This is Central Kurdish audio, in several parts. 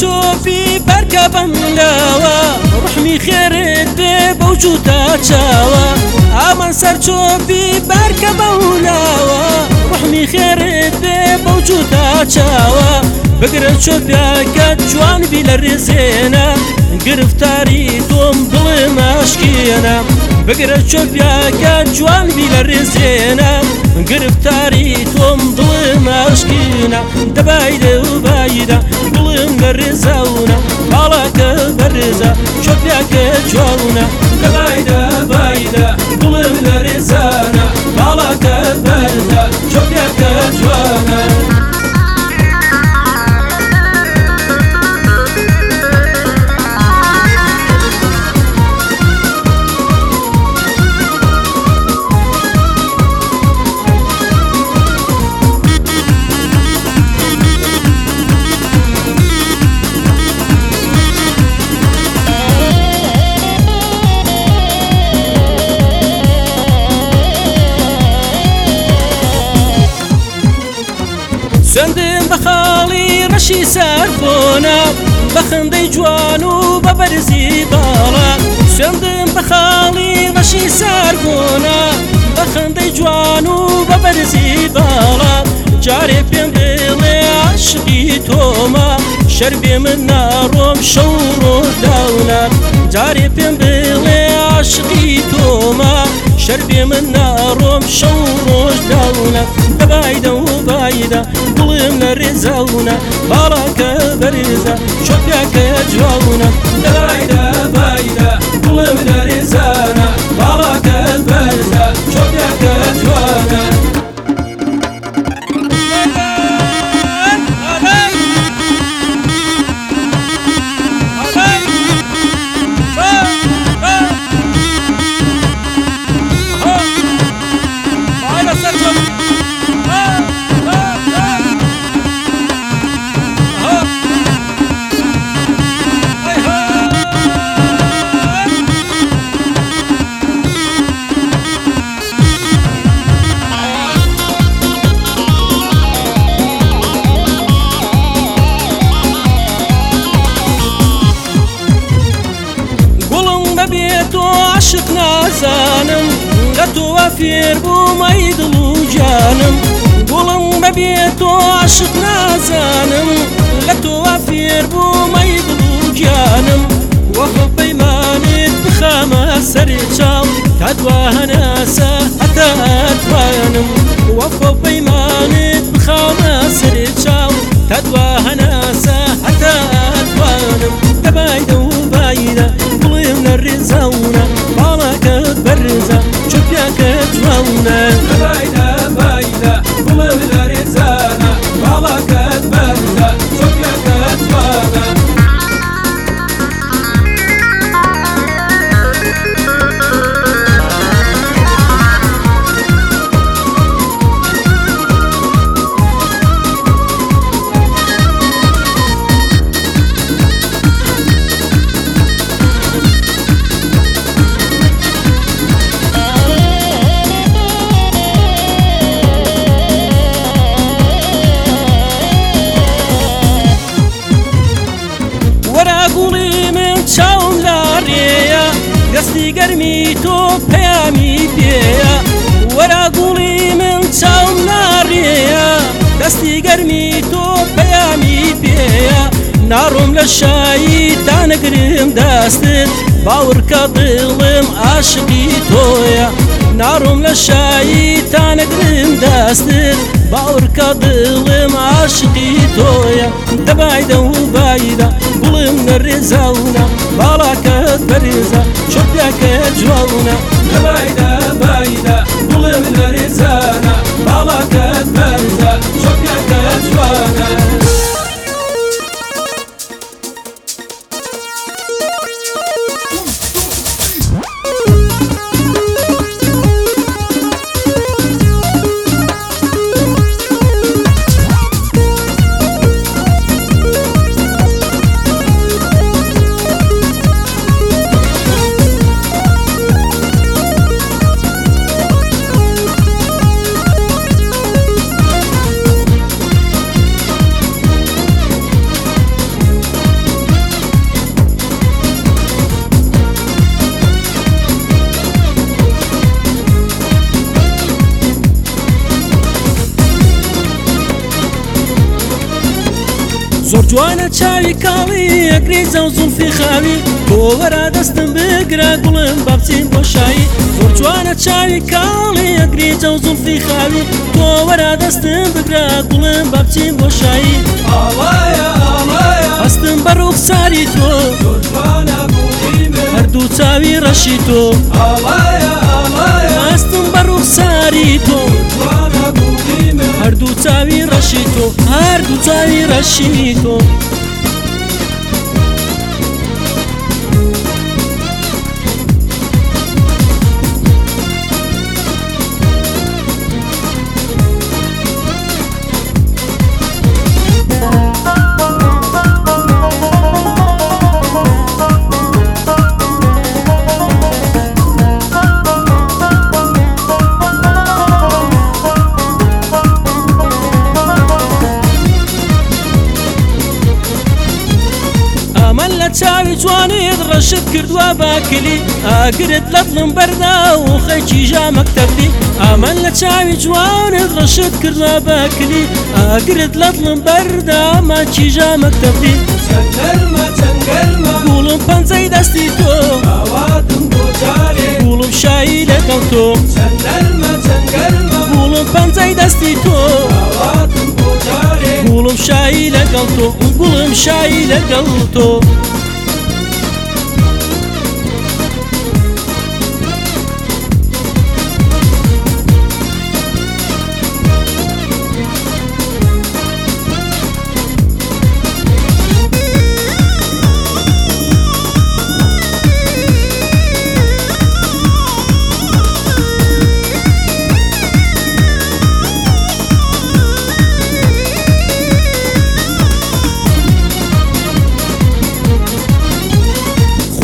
تو في بركة بندوا رحمي خير الدب وجودا تشاوا أمان سر تو في بركة بندوا رحمي خير الدب وجودا تشاوا بقرا تو في عقد جوان في الرزينة قرفتاري دوم ظلم أشكينا بقرا تو في عقد جوان في الرزينة قرفتاري دوم ظلم أشكينا دبايدة وبايدة ظلم قرزونا طالك برزة شوف يا كتشونا بەشی سەربوونا بە خندەی جوان و بە بەرزی باڵە سوێندم بە خاڵی بەشی سەربوونا بە خندەی جوان و بە بەرزی باڵە جارێ پێم بڵێ عاشقی تۆمە شەر بێ من ناڕۆم شەو ڕۆداونە جارێ پێم بڵێ عاشقی تۆمە شەر بێ من ناڕۆم شەو ڕۆژداونە بەبایدە و بایدا دڵ برزونا بركة برزة شوف يا كجونا دايدا بايدا خزانم قەت تو بو ما مەیدڵ جانم به بەبێ تو عاشق نازانم لە تو بو بۆ مەیدڵ و جانم وحب پەیمانێت بخاما سەری چاو دەستی گەرمی تۆ پەیامی پێە وەرا گوڵی من چاوم ناڕێە دەستی گەرمی تۆ پەیامی پێە ناڕۆم لە شایی تا نەگرم دەستت باورکە دڵم عاشقی تۆیە ناڕۆم لە شایی تا نەگرم دەستت باورکە دڵم عاشقی تۆیە دەبایدە و بایدا گوڵم لە ڕێزاونا باڵاکە مریضه شد یک جوونه جوانە چاوی کاڵی ئەگری زەوزون فی خاوی بۆوەرا دستم بگرا گلم بابچین بۆشایی زۆر جوانە چاوی کاڵی ئەگری جەوزون فی خاوی تۆوەرا دەستم بگرا گوڵم بابچین بۆشایی هەستم بە ڕوخساری هر دو چاوی رشی تو آوایا آوایا تۆ بر روخ ساری تو هەردوو چاوی ڕەشی تۆ هەردوو چاوی ڕەشی تۆ شت کردووە باکلی ئاگرت لەڵم بەردا و خەکی ژامەکتەبی ئامەن لە چاوی جوانت ڕەشت کردووە باکلی ئاگرت لەڵم بەردا ماچی ژامەکتەبی گوڵم پەنجەی دەستی تۆ گوڵم شایی لەگەڵ تۆ گوڵم پەنجەی دەستی تۆ گوڵم شایی لەگەڵ تۆ گوڵم شایی لەگەڵ تۆ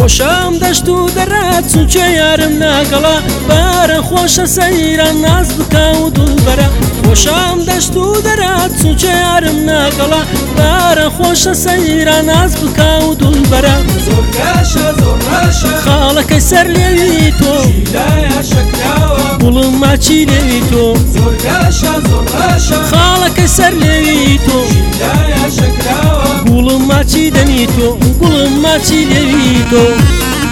خۆشام دەشت و دەرات چونچە یارم ناگەڵا بارە خۆشە سەیران ناز بکە و دووبەرە خۆشام دەشت و دەرات چونچە یارم ناگەڵا بارە خۆشە سەیران ناز بکە و دووبەرە خاڵەکەی سەر لێوی تۆ بڵم ماچی لێوی تۆ خاڵەکە سەر لێوی تۆ شکراوە Gulum maci denito, gulum maci denito